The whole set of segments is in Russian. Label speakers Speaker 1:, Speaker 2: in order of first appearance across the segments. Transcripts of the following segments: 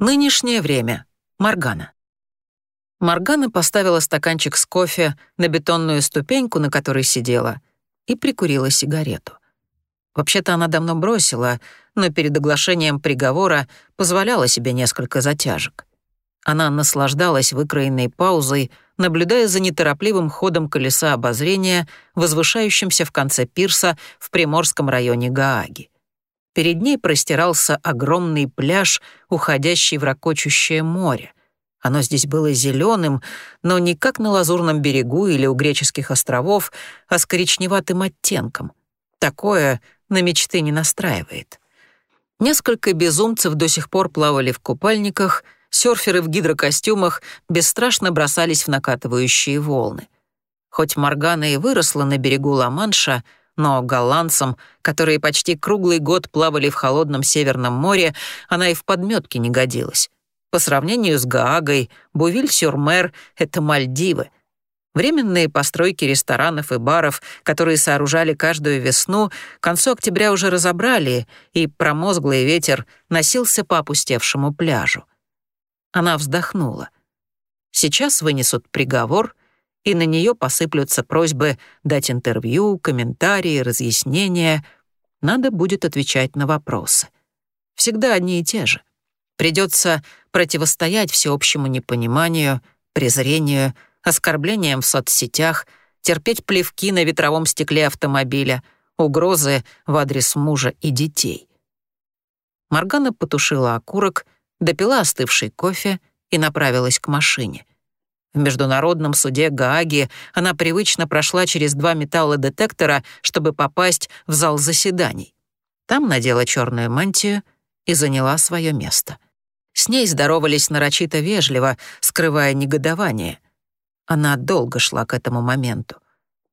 Speaker 1: Нынешнее время. Маргана. Маргана поставила стаканчик с кофе на бетонную ступеньку, на которой сидела, и прикурила сигарету. Вообще-то она давно бросила, но перед оглашением приговора позволяла себе несколько затяжек. Она наслаждалась выкроенной паузой, наблюдая за неторопливым ходом колеса обозрения, возвышающимся в конце пирса в приморском районе Гааги. Перед ней простирался огромный пляж, уходящий в ракочущее море. Оно здесь было зеленым, но не как на Лазурном берегу или у греческих островов, а с коричневатым оттенком. Такое на мечты не настраивает. Несколько безумцев до сих пор плавали в купальниках, серферы в гидрокостюмах бесстрашно бросались в накатывающие волны. Хоть Моргана и выросла на берегу Ла-Манша — но голландцам, которые почти круглый год плавали в холодном Северном море, она и в подметке не годилась. По сравнению с Гаагой, Бувиль-сюр-Мер — это Мальдивы. Временные постройки ресторанов и баров, которые сооружали каждую весну, к концу октября уже разобрали, и промозглый ветер носился по опустевшему пляжу. Она вздохнула. Сейчас вынесут приговор, и на нее посыплются просьбы дать интервью, комментарии, разъяснения. Надо будет отвечать на вопросы. Всегда одни и те же. Придется противостоять всеобщему непониманию, презрению, оскорблениям в соцсетях, терпеть плевки на ветровом стекле автомобиля, угрозы в адрес мужа и детей. Маргана потушила окурок, допила остывший кофе и направилась к машине. В Международном суде Гааги она привычно прошла через два металлодетектора, чтобы попасть в зал заседаний. Там надела черную мантию и заняла свое место. С ней здоровались нарочито вежливо, скрывая негодование. Она долго шла к этому моменту.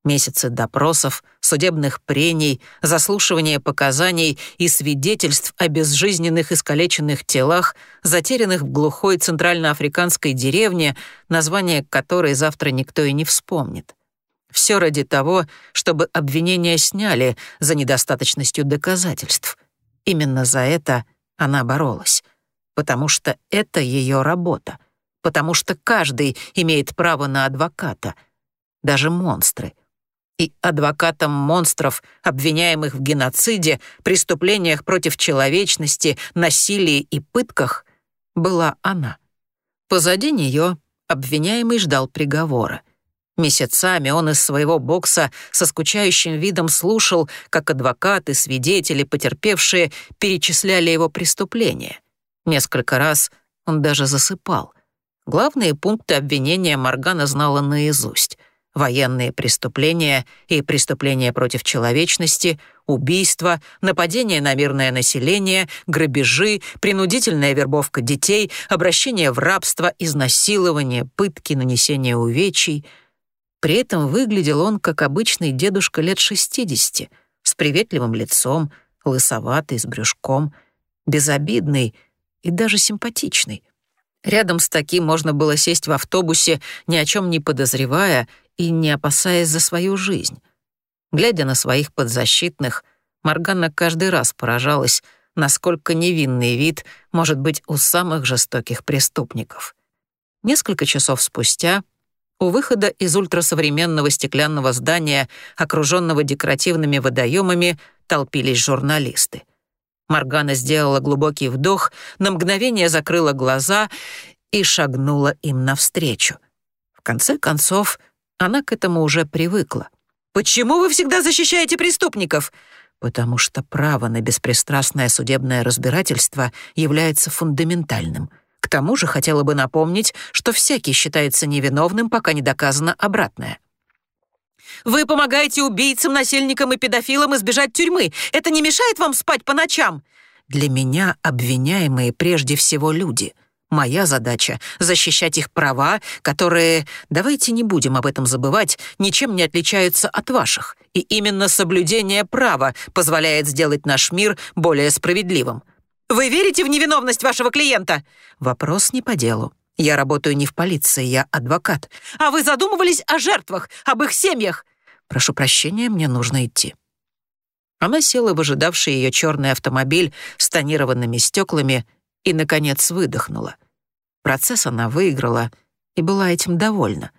Speaker 1: Месяцы допросов, судебных прений, заслушивания показаний и свидетельств о безжизненных искалеченных телах, затерянных в глухой центральноафриканской деревне, название которой завтра никто и не вспомнит. Все ради того, чтобы обвинения сняли за недостаточностью доказательств. Именно за это она боролась. Потому что это ее работа. Потому что каждый имеет право на адвоката. Даже монстры — и адвокатом монстров, обвиняемых в геноциде, преступлениях против человечности, насилии и пытках, была она. Позади нее обвиняемый ждал приговора. Месяцами он из своего бокса со скучающим видом слушал, как адвокаты, свидетели, потерпевшие перечисляли его преступления. Несколько раз он даже засыпал. Главные пункты обвинения Моргана знала наизусть военные преступления и преступления против человечности, убийства, нападения на мирное население, грабежи, принудительная вербовка детей, обращение в рабство, изнасилование, пытки, нанесение увечий. При этом выглядел он как обычный дедушка лет 60, с приветливым лицом, лысоватый, с брюшком, безобидный и даже симпатичный. Рядом с таким можно было сесть в автобусе, ни о чем не подозревая и не опасаясь за свою жизнь. Глядя на своих подзащитных, Моргана каждый раз поражалась, насколько невинный вид может быть у самых жестоких преступников. Несколько часов спустя у выхода из ультрасовременного стеклянного здания, окруженного декоративными водоемами, толпились журналисты. Моргана сделала глубокий вдох, на мгновение закрыла глаза и шагнула им навстречу. В конце концов, она к этому уже привыкла. «Почему вы всегда защищаете преступников?» «Потому что право на беспристрастное судебное разбирательство является фундаментальным. К тому же хотела бы напомнить, что всякий считается невиновным, пока не доказано обратное». «Вы помогаете убийцам, насильникам и педофилам избежать тюрьмы. Это не мешает вам спать по ночам?» «Для меня обвиняемые прежде всего люди», Моя задача — защищать их права, которые, давайте не будем об этом забывать, ничем не отличаются от ваших. И именно соблюдение права позволяет сделать наш мир более справедливым. Вы верите в невиновность вашего клиента? Вопрос не по делу. Я работаю не в полиции, я адвокат. А вы задумывались о жертвах, об их семьях? Прошу прощения, мне нужно идти. Она села в ожидавший ее черный автомобиль с тонированными стеклами и, наконец, выдохнула. Процесс она выиграла и была этим довольна.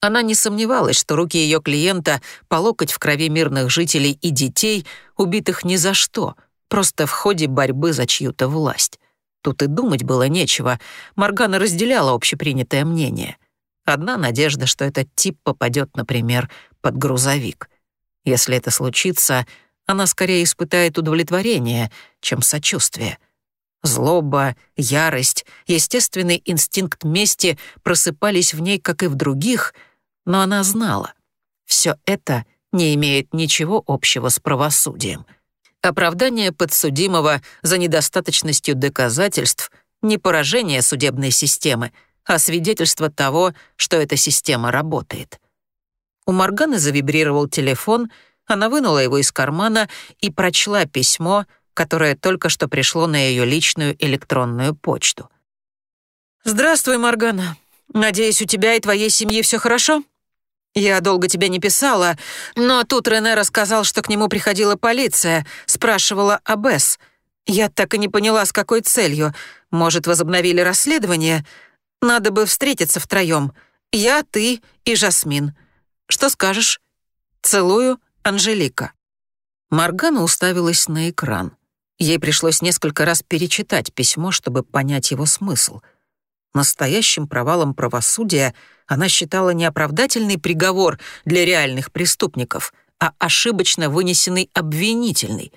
Speaker 1: Она не сомневалась, что руки ее клиента по локоть в крови мирных жителей и детей, убитых ни за что, просто в ходе борьбы за чью-то власть. Тут и думать было нечего. Моргана разделяла общепринятое мнение. Одна надежда, что этот тип попадет, например, под грузовик. Если это случится, она скорее испытает удовлетворение, чем сочувствие. Злоба, ярость, естественный инстинкт мести просыпались в ней, как и в других, но она знала. Все это не имеет ничего общего с правосудием — Оправдание подсудимого за недостаточностью доказательств — не поражение судебной системы, а свидетельство того, что эта система работает. У Морганы завибрировал телефон, она вынула его из кармана и прочла письмо, которое только что пришло на ее личную электронную почту. «Здравствуй, Моргана. Надеюсь, у тебя и твоей семьи все хорошо?» Я долго тебе не писала, но тут Рене рассказал, что к нему приходила полиция, спрашивала об Эс. Я так и не поняла, с какой целью. Может, возобновили расследование? Надо бы встретиться втроем. Я, ты и Жасмин. Что скажешь? Целую, Анжелика». Маргана уставилась на экран. Ей пришлось несколько раз перечитать письмо, чтобы понять его смысл. Настоящим провалом правосудия — она считала не оправдательный приговор для реальных преступников, а ошибочно вынесенный обвинительный.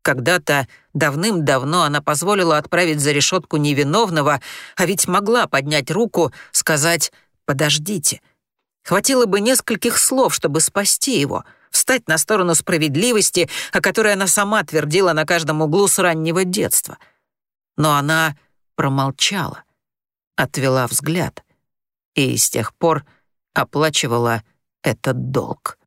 Speaker 1: Когда-то давным-давно она позволила отправить за решетку невиновного, а ведь могла поднять руку, сказать «подождите». Хватило бы нескольких слов, чтобы спасти его, встать на сторону справедливости, о которой она сама твердила на каждом углу с раннего детства. Но она промолчала, отвела взгляд — и с тех пор оплачивала этот долг.